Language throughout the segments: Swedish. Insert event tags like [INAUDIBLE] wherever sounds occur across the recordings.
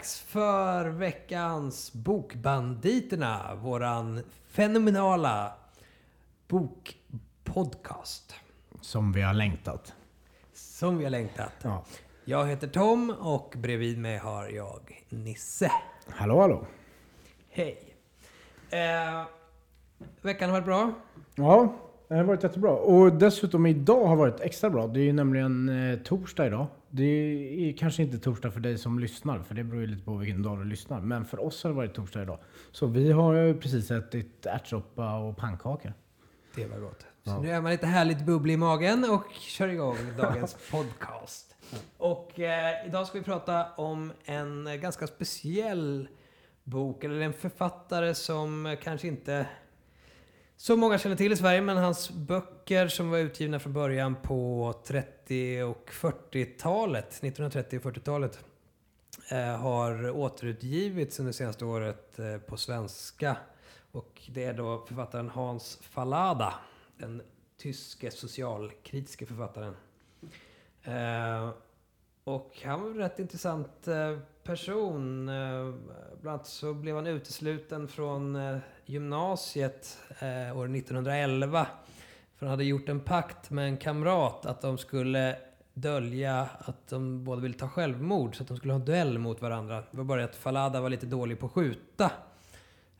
dags för veckans Bokbanditerna. Våran fenomenala bokpodcast. Som vi har längtat. Som vi har längtat. Ja. Jag heter Tom och bredvid mig har jag Nisse. Hallå hallå. Hej. Eh, veckan har varit bra. Ja, det har varit jättebra. Och dessutom idag har varit extra bra. Det är ju nämligen eh, torsdag idag. Det är kanske inte torsdag för dig som lyssnar, för det beror ju lite på vilken dag du lyssnar. Men för oss har det varit torsdag idag. Så vi har ju precis ätit ärtsoppa och pannkakor. Det var gott. Så Ja. nu är man lite härligt bubblig i magen och kör igång dagens [LAUGHS] podcast. Och eh, idag ska vi prata om en ganska speciell bok, eller en författare som kanske inte som många känner till i Sverige, men hans böcker som var utgivna från början på 30 och 40-talet, 1930 och 40-talet, eh, har återutgivits under senaste året eh, på svenska. Och det är då författaren Hans Fallada, den tyske socialkritiske författaren. Eh, och han var rätt intressant eh, person. Eh, bland annat så blev han utesluten från eh, gymnasiet eh, år 1911. För han hade gjort en pakt med en kamrat att de skulle dölja att de båda ville ta självmord. Så att de skulle ha en duell mot varandra. Det var bara det att Falada var lite dålig på att skjuta.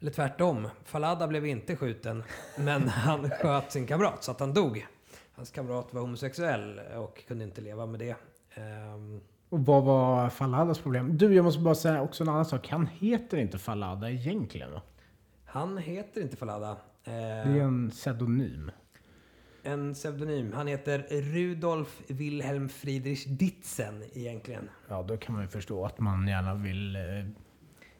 Eller tvärtom. Falada blev inte skjuten, men [LAUGHS] han sköt sin kamrat så att han dog. Hans kamrat var homosexuell och kunde inte leva med det. Ehm, och vad var Falladas problem? Du, jag måste bara säga också en annan sak. Han heter inte Fallada egentligen va? han heter inte Falada. Det är en pseudonym. en pseudonym. Han heter Rudolf Wilhelm Friedrich Ditzen egentligen. Ja, då kan man ju förstå att man gärna vill eh,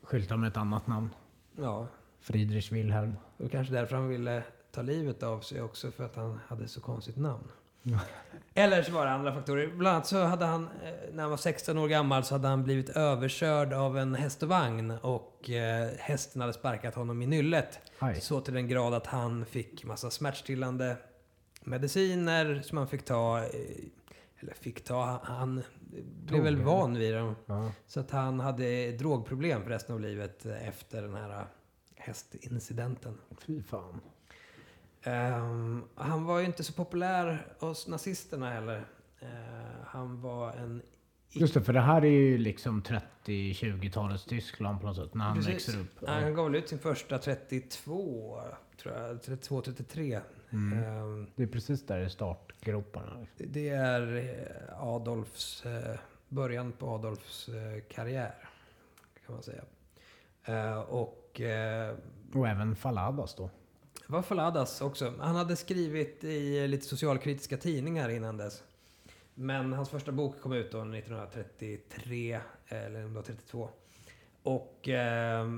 skylta med ett annat namn. Ja, Friedrich Wilhelm. var kanske därför han ville ta livet av sig också, för att han hade så konstigt namn. [LAUGHS] Eller så var det andra faktorer. Bland annat så hade han, eh, när han var 16 år gammal, så hade han blivit överkörd av en häst och vagn och eh, hästen hade sparkat honom i nyllet. Aj. Så till den grad att han fick massa smärtstillande mediciner som han fick ta. eh, Eller fick ta, han blev väl van vid dem. Ja. Så att han hade drogproblem för resten av livet efter den här hästincidenten. Fy fan. Ehm, han var ju inte så populär hos nazisterna heller. Eh, han var en... Just det, för det här är ju liksom 30-20-talets Tyskland på något sätt. När han Precis. växer upp. Nej, Han gav väl ut sin första 32, tror jag. 32-33. Mm. Ehm, Det är precis där i startgroparna. Det är eh, Adolfs, eh, början på Adolfs eh, karriär. Kan man säga. Eh, och eh, Och även Falladas då det var Faladas också. Han hade skrivit i lite socialkritiska tidningar innan dess. Men hans första bok kom ut då 1933, eller om det var 32. Och eh,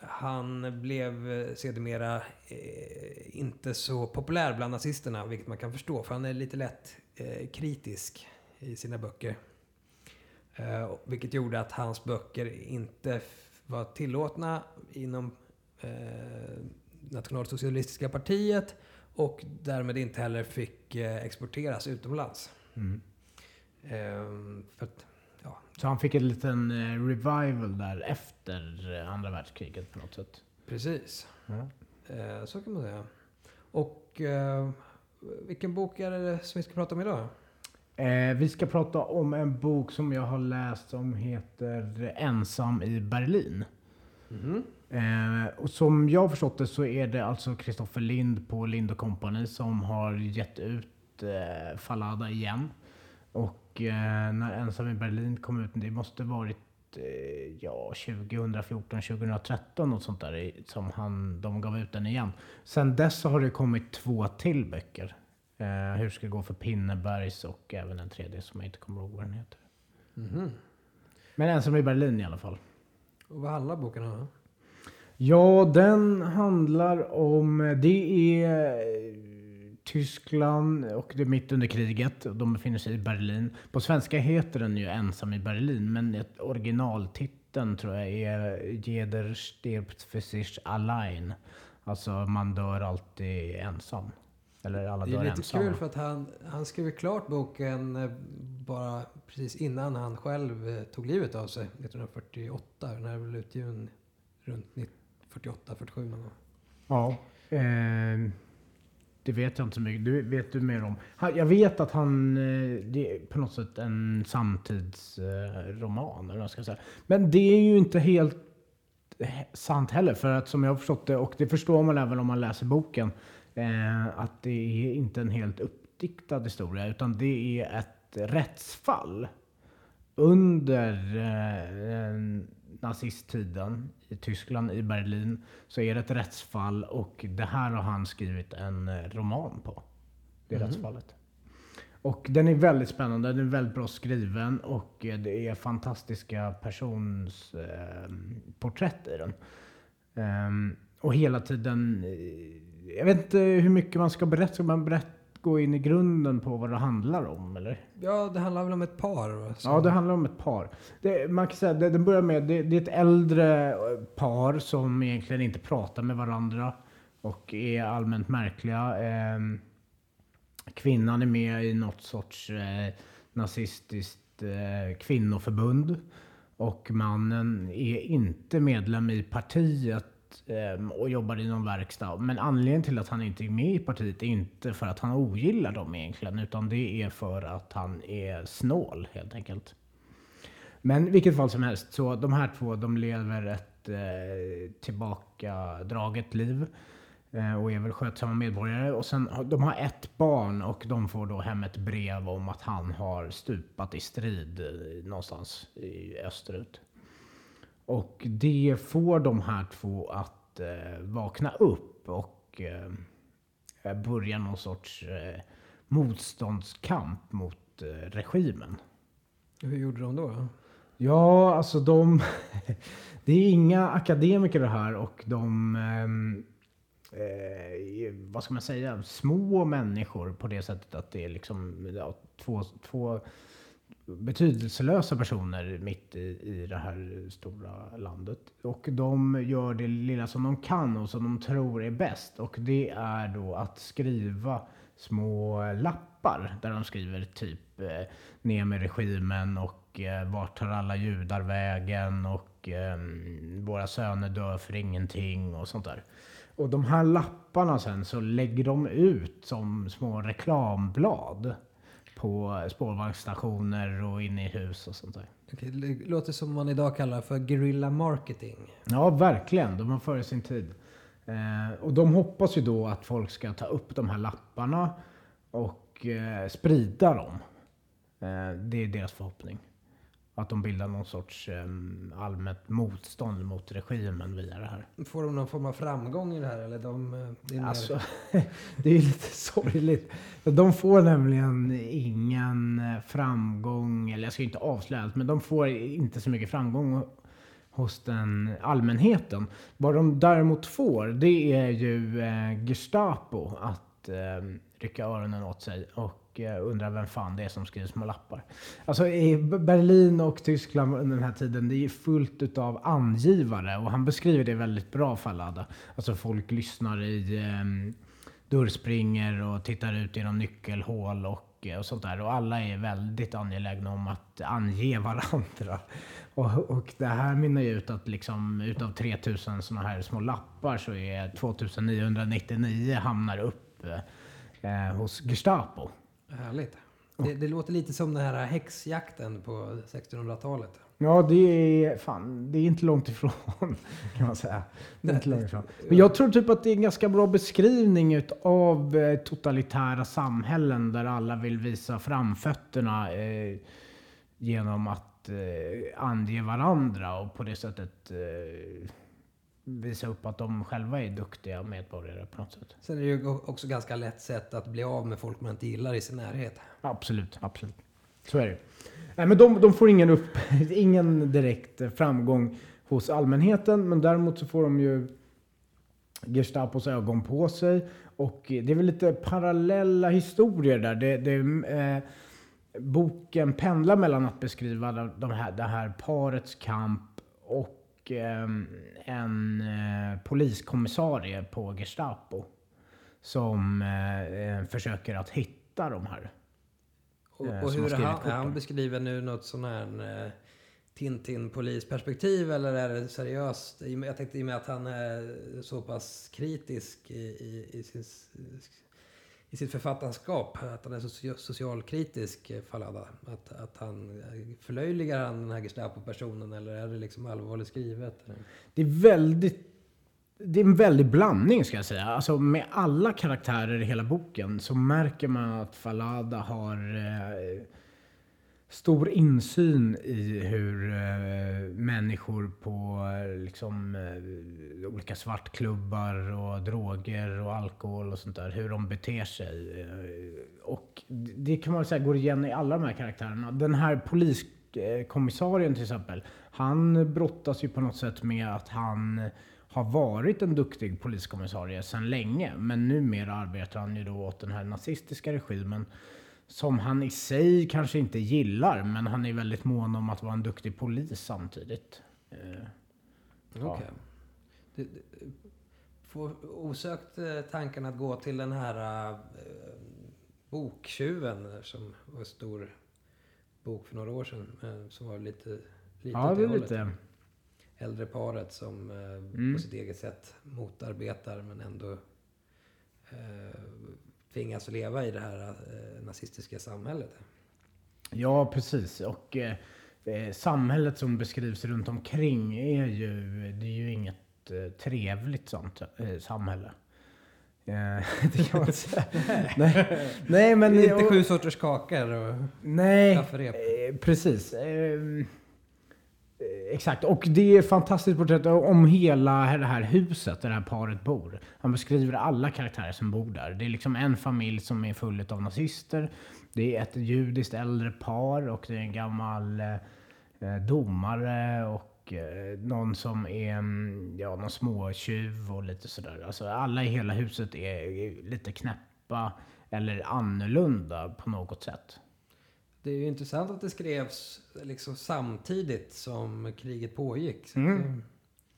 han blev sedermera eh, inte så populär bland nazisterna, vilket man kan förstå. För han är lite lätt eh, kritisk i sina böcker. Eh, vilket gjorde att hans böcker inte var tillåtna inom eh, nationalsocialistiska partiet och därmed inte heller fick eh, exporteras utomlands. Mm. Ehm, att, ja, Så han fick en liten eh, revival där efter eh, andra världskriget på något sätt. precis. Ja. Eh, så kan man säga. Och eh, vilken bok är det som vi ska prata om idag? Eh, vi ska prata om en bok som jag har läst som heter Ensam i Berlin. Mhm. Eh, och som jag har förstått det så är det alltså Kristoffer Lind på Lind Company som har gett ut eh, Fallada igen. Och eh, när Ensam i Berlin kom ut, det måste varit eh, ja, 2014, 2013 något sånt där som han, de gav ut den igen. Sen dess har det kommit två till böcker. Eh, hur ska det gå för Pinnebergs och även en tredje som jag inte kommer ihåg vad den heter. Mhm. Men Ensam i Berlin i alla fall. Och vad handlar boken om? Ja, den handlar om... Det är eh, Tyskland och det är mitt under kriget. och De befinner sig i Berlin. På svenska heter den ju Ensam i Berlin, men ett originaltiteln tror jag är Jeder stirbt für sich allein. Alltså, man dör alltid ensam. Eller alla Det dör är lite ensamma. kul för att han, han skrev klart boken eh, bara precis innan han själv eh, tog livet av sig 1948. Den här är väl utgiven runt 48-47 någon gång. Ja. Eh, det vet jag inte så mycket. Du, vet du mer om? Han, jag vet att han... Eh, det är på något sätt en samtidsroman. Eh, eller vad jag säga. Men det är ju inte helt eh, sant heller. För att som jag har förstått det, och det förstår man även om man läser boken, eh, att det är inte en helt uppdiktad historia. Utan det är ett rättsfall under eh, nazisttiden i Tyskland, i Berlin, så är det ett rättsfall och det här har han skrivit en eh, roman på. Det Mhm. rättsfallet. Och den är väldigt spännande, den är väldigt bra skriven och eh, det är fantastiska personsporträtt eh, i den. Ehm, och hela tiden, eh, jag vet inte hur mycket man ska berätta, ska man berätta, gå in i grunden på vad det handlar om eller? Ja, det handlar väl om ett par? Som- Ja, det handlar om ett par. Det, man kan säga, det, den börjar med, det, det är ett äldre eh, par som egentligen inte pratar med varandra och är allmänt märkliga. Ehm, kvinnan är med i något sorts eh, nazistiskt eh, kvinnoförbund och mannen är inte medlem i partiet eh, och jobbar i någon verkstad. Men anledningen till att han inte är med i partiet är inte för att han ogillar dem egentligen, utan det är för att han är snål helt enkelt. Men vilket fall som helst, så de här två de lever ett eh, tillbakadraget liv eh, och är väl skötsamma medborgare. Och sen, de har ett barn och de får då hem ett brev om att han har stupat i strid eh, någonstans i österut. Och det får de här två att eh, vakna upp och eh, börja någon sorts eh, motståndskamp mot regimen. Hur gjorde de då? Ja, alltså de... [LAUGHS] det är inga akademiker det här och de... Eh, vad ska man säga? Små människor på det sättet att det är liksom ja, två, två betydelselösa personer mitt i, i det här stora landet. Och de gör det lilla som de kan och som de tror är bäst. Och det är då att skriva små lappar där de skriver typ eh, ner med regimen och eh, vart tar alla judar vägen och eh, våra söner dör för ingenting och sånt där. Och de här lapparna sen så lägger de ut som små reklamblad på spårvagnsstationer och inne i hus och sånt där. Okej, det låter som man idag kallar för guerrilla marketing. Ja, verkligen. De var före sin tid. Eh, och de hoppas ju då att folk ska ta upp de här lapparna och eh, sprida dem. Eh, det är deras förhoppning. Att de bildar någon sorts eh, allmänt motstånd mot regimen via det här. Får de någon form av framgång i det här? Eller de, eh, det är Alltså, [LAUGHS] det är ju lite sorgligt. De får nämligen ingen eh, framgång, eller jag ska inte avslöja allt, men de får inte så mycket framgång hos den allmänheten. Vad de däremot får, det är ju eh, Gestapo att eh, rycka öronen åt sig och Eh, undrar vem fan det är som skriver små lappar. Alltså i Berlin och Tyskland under den här tiden, det är fullt utav angivare och han beskriver det väldigt bra Fallada. Alltså folk lyssnar i eh, dörrspringer och tittar ut genom nyckelhål och, eh, och sånt där. Och alla är väldigt angelägna om att ange [LAUGHS] varandra. Och, och det här mynnar ju ut att liksom utav 3000 sådana här små lappar så är 2999 hamnar upp eh, hos Gestapo. Härligt. Det, det låter lite som den här häxjakten på 1600-talet. Ja, det är, fan, det är inte långt ifrån [LAUGHS] kan man säga. Det är inte långt ifrån. Men jag tror typ att det är en ganska bra beskrivning av eh, totalitära samhällen där alla vill visa framfötterna eh, genom att eh, ange varandra och på det sättet eh, visa upp att de själva är duktiga medborgare på något sätt. Sen är det ju också ganska lätt sätt att bli av med folk man inte gillar i sin närhet. Absolut, absolut. Så är det. Nej, men de, de får ingen, upp, [LAUGHS] ingen direkt framgång hos allmänheten, men däremot så får de ju Gestapos ögon på sig. Och det är väl lite parallella historier där. Det, det, eh, boken pendlar mellan att beskriva de här, det här parets kamp och eh, en eh, poliskommissarie på Gestapo. som eh, försöker att hitta de här. Och, Eh, och som hur är han, är han korten. beskriver nu något sån här eh, Tintin-polisperspektiv eller är det seriöst? Jag tänkte i och med att han är så pass kritisk i, i, i, sin, i sitt författarskap, att han är så socialkritisk, eh, Falada. Att, att han eh, förlöjligar han den här Gestapo-personen eller är det liksom allvarligt skrivet? Eller? Det är väldigt det är en väldig blandning ska jag säga. Alltså med alla karaktärer i hela boken så märker man att Falada har eh, stor insyn i hur eh, människor på eh, liksom, eh, olika svartklubbar och droger och alkohol och sånt där, hur de beter sig. Eh, och det kan man säga går igen i alla de här karaktärerna. Den här poliskommissarien till exempel, han brottas ju på något sätt med att han har varit en duktig poliskommissarie sedan länge. Men numera arbetar han ju då åt den här nazistiska regimen som han i sig kanske inte gillar, men han är väldigt mån om att vara en duktig polis samtidigt. Eh, Ja. Det, får osökt eh, tanken att gå till den här eh, boktjuven som var en stor bok för några år sedan. Eh, som var lite, lite Ja, det lite... Äldre paret som eh, Mm. på sitt eget sätt motarbetar men ändå tvingas leva i det här nazistiska samhället. Ja, precis. Och eh, samhället som beskrivs runt omkring är ju, det är ju inget trevligt sånt eh, samhälle. Eh, [LAUGHS] det kan man [LAUGHS] säga. [LAUGHS] nej, nej, men... Inte och- sju sorters kakor och Nej, kafferep. eh, precis. Eh, eh, Exakt, och det är ett fantastiskt porträtt om hela det här huset där det här paret bor. Han beskriver alla karaktärer som bor där. Det är liksom en familj som är full av nazister. Det är ett judiskt äldre par och det är en gammal eh, eh, domare och eh, någon som är mm, ja, någon småtjuv och lite sådär. Alltså alla i hela huset är, är lite knäppa eller annorlunda på något sätt. Det är ju intressant att det skrevs liksom samtidigt som kriget pågick. Mm. det,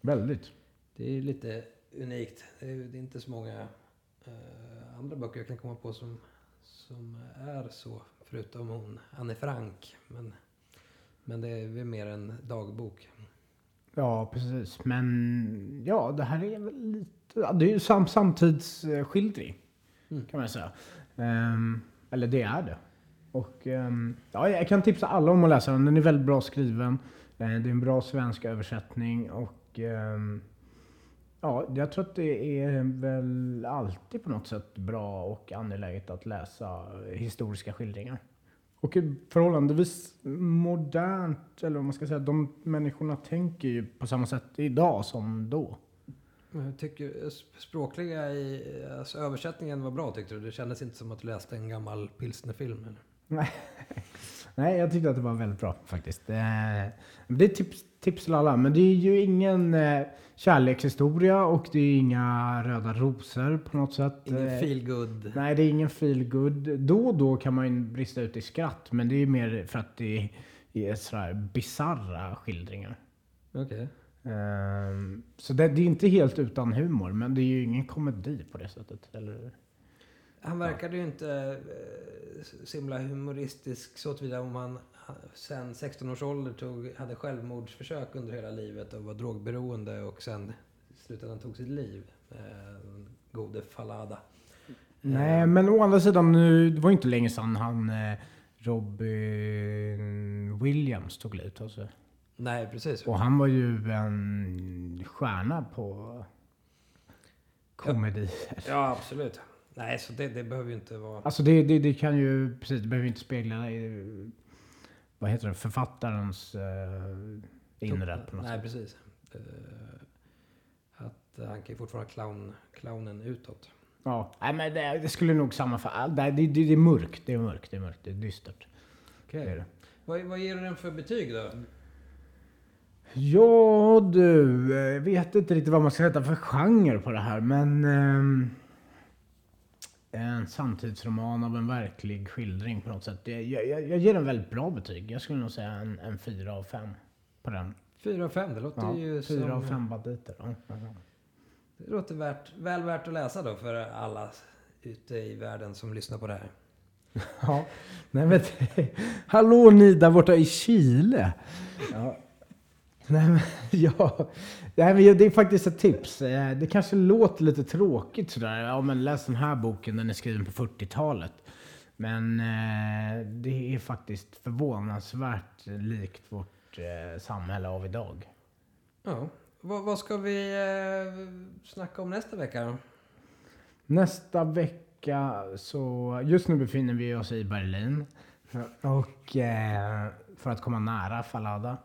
Väldigt. det är lite unikt. Det är, det är inte så många eh, andra böcker jag kan komma på som, som är så. Förutom hon, Anne Frank. Men, men det är mer en dagbok. Ja, precis. Men ja, det här är väl lite... Det är ju sam samtidsskildring, Mm. kan man säga. Ehm, eller det är det. Och ehm, ja, jag kan tipsa alla om att läsa den. Den är väldigt bra skriven. Eh, det är en bra svensk översättning och ehm, ja, jag tror att det är väl alltid på något sätt bra och angeläget att läsa historiska skildringar. Och förhållandevis modernt, eller vad man ska säga, de människorna tänker ju på samma sätt idag som då. Jag tycker sp- språkliga i alltså översättningen var bra tyckte du? Det kändes inte som att du läste en gammal pilsnerfilm? Eller? [LAUGHS] Nej, jag tyckte att det var väldigt bra faktiskt. Eh, Det är tips, tips till alla, men det är ju ingen eh, kärlekshistoria och det är inga röda rosor på något sätt. Ingen Eh, feel good. Nej, det är ingen feel good. Då och då kan man ju brista ut i skratt, men det är mer för att det är sådär bisarra skildringar. Okej. Ehm, så det, det är inte helt utan humor, men det är ju ingen komedi på det sättet. Eller? Han verkade ju inte eh, så himla humoristisk så tillvida om han ha- sen 16 års ålder tog, hade självmordsförsök under hela livet och var drogberoende och sen i slutändan tog sitt liv. Eh, gode Falada. Nej, men å andra sidan, nu, det var inte länge sedan han eh, Robin Williams tog livet av sig. Nej, precis. Och han var ju en stjärna på komedi. Ja, absolut. Nej, så det, det behöver ju inte vara... Alltså det, det, det kan ju, precis, det behöver inte spegla i, vad heter det, författarens eh, inre på något Nej, sätt. precis. Eh, att eh, han kan ju fortfarande clown, clownen utåt. Ja, nej, men det, det skulle nog sammanfatta. Det, det, det, det är mörkt, det är mörkt, det är mörkt, det är dystert. Okej. Det. Vad, vad ger du den för betyg då? Ja du, jag vet inte riktigt vad man ska sätta för genre på det här men ehm, en samtidsroman av en verklig skildring på något sätt. Jag, jag, jag ger den väldigt bra betyg. Jag skulle nog säga en, en 4 av 5 på den. Fyra av fem, det låter Ja, ju 4 som... av 5 banditer. Ja. Det låter värt, väl värt att läsa då för alla ute i världen som lyssnar på det här. [LAUGHS] Ja, nej men [LAUGHS] Hallå ni där borta i Chile! Ja. [LAUGHS] Nej men, ja. Nej, men det är faktiskt ett tips. Eh, Det kanske låter lite tråkigt sådär. Ja men läs den här boken, den är skriven på 40-talet. Men eh, det är faktiskt förvånansvärt likt vårt eh, samhälle av idag. Ja. Vad, vad ska vi eh, snacka om nästa vecka då? Nästa vecka så, just nu befinner vi oss i Berlin. Och eh, för att komma nära Falada.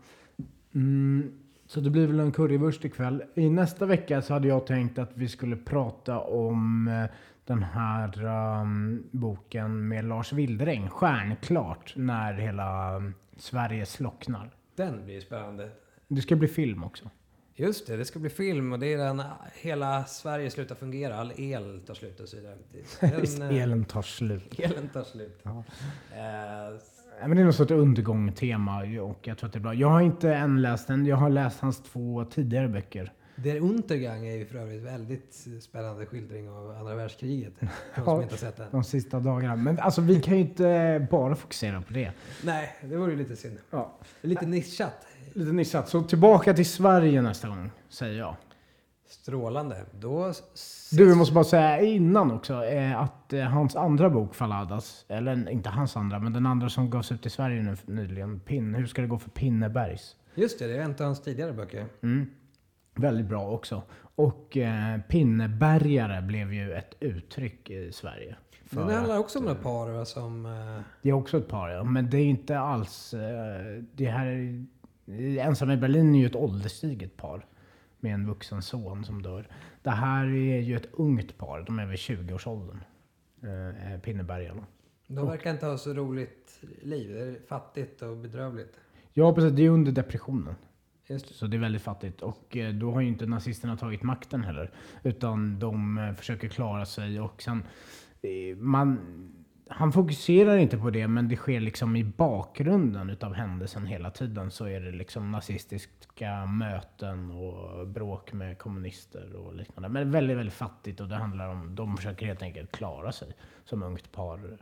Mm, så det blir väl en currywurst ikväll. I nästa vecka så hade jag tänkt att vi skulle prata om eh, den här um, boken med Lars Wildräng, Stjärnklart, när hela um, Sverige slocknar. Den blir spännande. Det ska bli film också. Just det, det ska bli film och det är den hela Sverige slutar fungera. All el tar slut och så vidare. [LAUGHS] Den, eh, Elen tar slut. [LAUGHS] elen tar slut. Ja. Ja, men det är något sorts undergång-tema och jag tror att det är bra. Jag har inte än läst den. Jag har läst hans två tidigare böcker. Der Untergang är ju för övrigt väldigt spännande skildring av andra världskriget. [LAUGHS] De som inte sett den. De sista dagarna. Men alltså vi kan ju inte bara fokusera på det. Nej, det vore ju lite synd. Ja. Lite nischat. Lite nischat. Så tillbaka till Sverige nästa gång, säger jag. Strålande. Då Du, jag måste bara säga innan också eh, att eh, hans andra bok Falladas, eller inte hans andra, men den andra som gavs ut i Sverige nu nyligen, Pin, Hur ska det gå för Pinnebergs? Just det, det är en av hans tidigare böcker. Mm. Väldigt bra också. Och eh, pinnebergare blev ju ett uttryck i Sverige. Den För handlar också om eh, några par va, som... eh, Det är också ett par, ja. Men det är inte alls... eh, Det här är, Ensam i Berlin är ju ett ålderstiget par. Med en vuxen son som dör. Det här är ju ett ungt par. De är väl 20-årsåldern. Eh, Pinnebergarna. De verkar inte ha så roligt liv. Det är fattigt och bedrövligt. Ja, precis. Det är under depressionen. Så det är väldigt fattigt. Och eh, då har ju inte nazisterna tagit makten heller. Utan de eh, försöker klara sig och sen... eh, Man, han fokuserar inte på det, men det sker liksom i bakgrunden utav händelsen hela tiden. Så är det liksom nazistiska möten och bråk med kommunister och liknande. Men väldigt, väldigt fattigt och det handlar om... De försöker helt enkelt klara sig som ungt par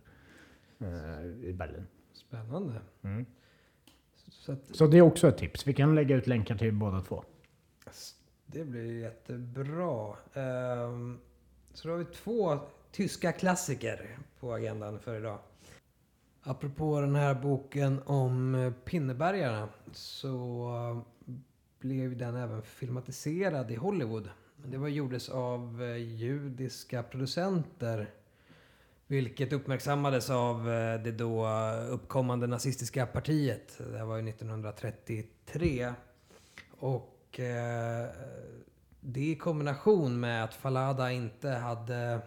eh, i Berlin. Spännande. Mm. Så att Så det är också ett tips. Vi kan lägga ut länkar till båda två. det blir jättebra. Ehm, så då har vi två tyska klassiker på agendan för idag. Apropå den här boken om eh, Pinnebergarna så eh, blev den även filmatiserad i Hollywood. Det var gjordes av eh, judiska producenter. Vilket uppmärksammades av det då uppkommande nazistiska partiet. Det här var ju 1933. Och eh, det i kombination med att Falada inte hade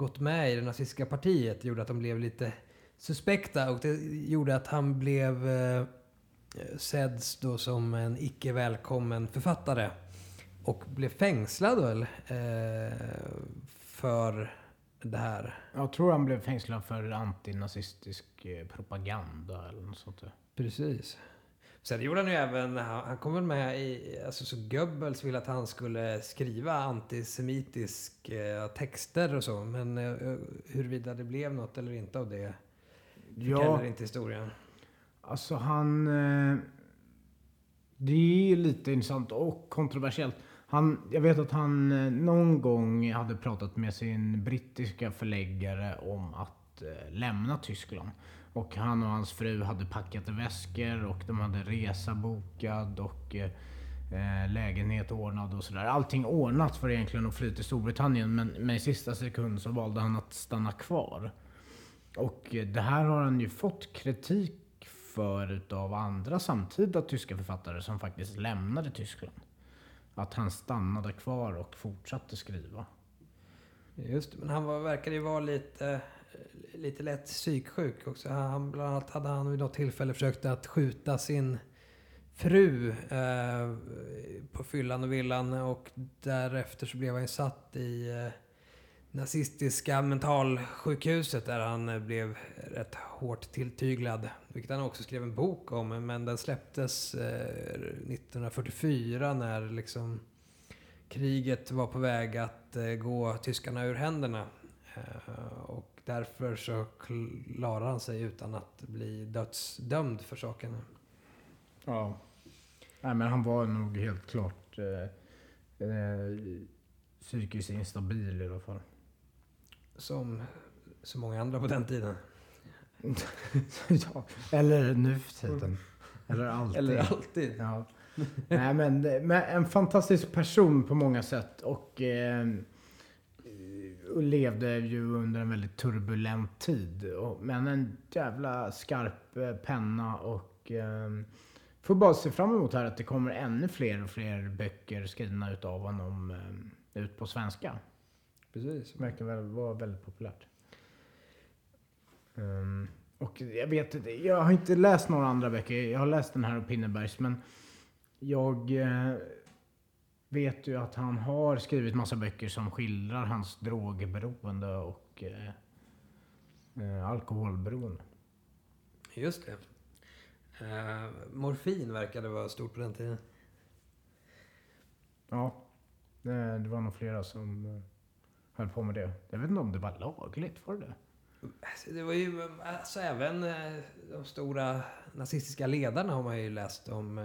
gått med i det nazistiska partiet gjorde att de blev lite suspekta och det gjorde att han blev eh, sedd då som en icke välkommen författare. Och blev fängslad väl eh, för det här. Jag tror han blev fängslad för antinazistisk eh, propaganda eller något sånt där. Precis. Sen gjorde han ju även, han, han kom väl med i, alltså så Goebbels ville att han skulle skriva antisemitiska texter och så. Men eh, huruvida det blev något eller inte av det Ja, förtäljer inte historien. alltså han... eh, Det är lite intressant och kontroversiellt. Han, jag vet att han eh, någon gång hade pratat med sin brittiska förläggare om att eh, lämna Tyskland. Och han och hans fru hade packat väskor och de hade resa bokad och eh, lägenhet ordnad och sådär. Allting ordnat för egentligen att fly till Storbritannien men, men i sista sekund så valde han att stanna kvar. Och eh, det här har han ju fått kritik för utav andra samtida tyska författare som faktiskt lämnade Tyskland. Att han stannade kvar och fortsatte skriva. Just det, men han var, verkade ju vara lite, lite lätt psyksjuk också. Han, bland annat hade han vid något tillfälle försökt att skjuta sin fru eh, på fyllan och villan och därefter så blev han ju satt i eh, nazistiska mentalsjukhuset där han eh, blev rätt hårt tilltyglad. Vilket han också skrev en bok om, men den släpptes eh, 1944 när liksom kriget var på väg att eh, gå tyskarna ur händerna. Eh, och därför så klarar han sig utan att bli dödsdömd för saken. Ja. Nej, men han var nog helt klart eh, eh, psykiskt instabil i alla fall. Som så många andra på den tiden. [LAUGHS] ja, eller nu för tiden. Eller alltid. Eller alltid. Ja. Nej, men, men en fantastisk person på många sätt. Och, eh, och levde ju under en väldigt turbulent tid. Och, men en jävla skarp eh, penna och eh, får bara se fram emot här att det kommer ännu fler och fler böcker skrivna utav honom eh, ut på svenska. Precis. Det verkar väl vara väldigt populärt. Um, och jag vet inte, jag har inte läst några andra böcker. Jag har läst den här av Pinnebergs, men jag eh, vet ju att han har skrivit massa böcker som skildrar hans drogberoende och eh, eh, alkoholberoende. Just det. Uh, morfin verkade vara stort på den tiden. Ja, det, det var nog flera som uh, höll på med det. Jag vet inte om det var lagligt, var det Alltså, det var ju, alltså även uh, de stora nazistiska ledarna har man ju läst om.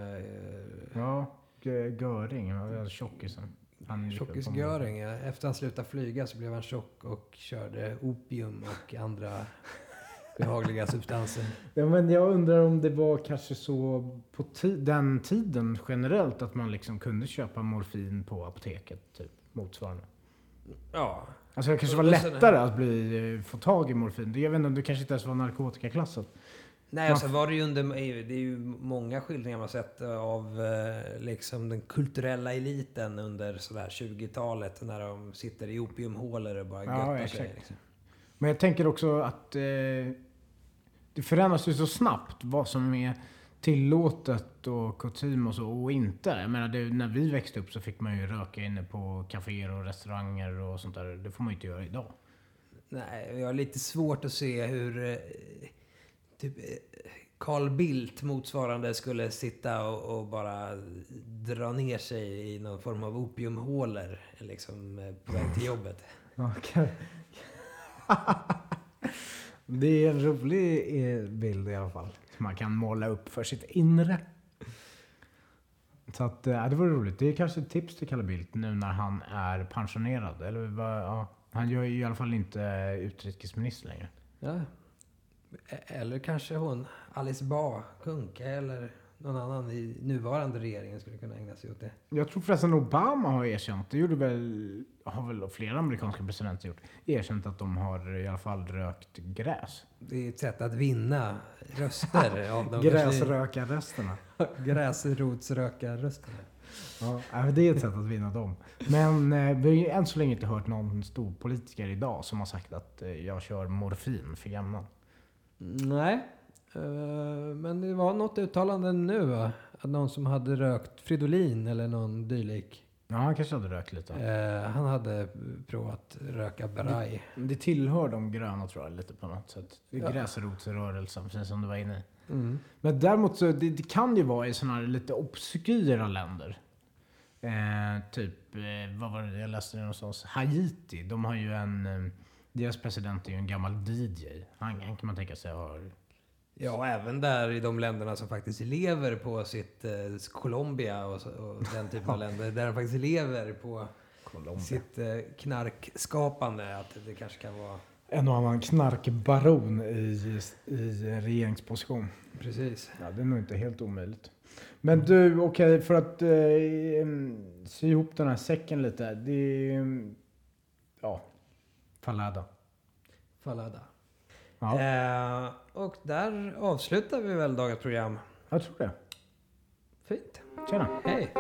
Ja, Göring, tjockisen. Tjockis Göring, ja. Efter han slutade flyga så blev han tjock och körde opium och andra [LAUGHS] behagliga substanser. Ja, men jag undrar om det var kanske så på den tiden generellt att man liksom kunde köpa morfin på apoteket, typ motsvarande. Ja. Alltså det kanske var lättare att bli, få tag i morfin. Jag vet inte, det kanske inte ens var narkotikaklassat. Nej, och så var det ju under, det är ju många skildringar man sett av eh, liksom den kulturella eliten under sådär 20-talet när de sitter i opiumhålor och bara göttar ja, sig. Liksom. Men jag tänker också att eh, det förändras ju så snabbt vad som är tillåtet och kutym och så och inte. Jag menar, det, när vi växte upp så fick man ju röka inne på kaféer och restauranger och sånt där. Det får man ju inte göra idag. Nej, jag har lite svårt att se hur eh, typ eh, Carl Bildt motsvarande skulle sitta och, och, bara dra ner sig i någon form av opiumhålor liksom eh, på väg till jobbet. [LAUGHS] Okay. [LAUGHS] det är en rolig eh, bild i alla fall. Som man kan måla upp för sitt inre. Så att, ja, det var roligt. Det är kanske ett tips till Carl Bildt nu när han är pensionerad. Eller, ja, han gör ju i alla fall inte utrikesminister längre. Ja, eller kanske hon, Alice Bah Kuhnke eller någon annan i nuvarande regeringen skulle kunna ägna sig åt det. Jag tror förresten Obama har erkänt, det gjorde väl, har väl flera amerikanska presidenter gjort, erkänt att de har i alla fall rökt gräs. Det är ett sätt att vinna röster. [LAUGHS] av de Gräsrökarrösterna. [LAUGHS] Gräsrotsrökarrösterna. Ja, det är ett sätt att vinna dem. Men eh, vi har än så länge inte hört någon stor politiker idag som har sagt att eh, jag kör morfin för gammal. Nej. Uh, men det var något uttalande nu? Att någon som hade rökt Fridolin eller någon dylik. Ja, han kanske hade rökt lite. Uh, han hade provat röka Beraj. Det, det, tillhör de gröna tror jag, lite på något sätt. Ja. Gräsrotsrörelsen, precis som du var inne. Mm. Men däremot så, det, det, kan ju vara i sådana här lite obskyra länder. Eh, typ, eh, vad var det jag läste någonstans? Haiti. De har ju en... Deras president är ju en gammal DJ. Han, han kan man tänka sig har... Ja, även där i de länderna som faktiskt lever på sitt eh, Colombia och, och den typen av länder. Där de faktiskt lever på Colombia. sitt eh, knarkskapande. Att det kanske kan vara... En och annan knarkbaron i, i regeringsposition. Precis. Ja, det är nog inte helt omöjligt. Men du, okej, okay, för att eh, sy ihop den här säcken lite. Det är, ja, Fallada. Fallada. Ja. Eh, och där avslutar vi väl dagens program. Jag tror det. Fint. Tjena. Hej.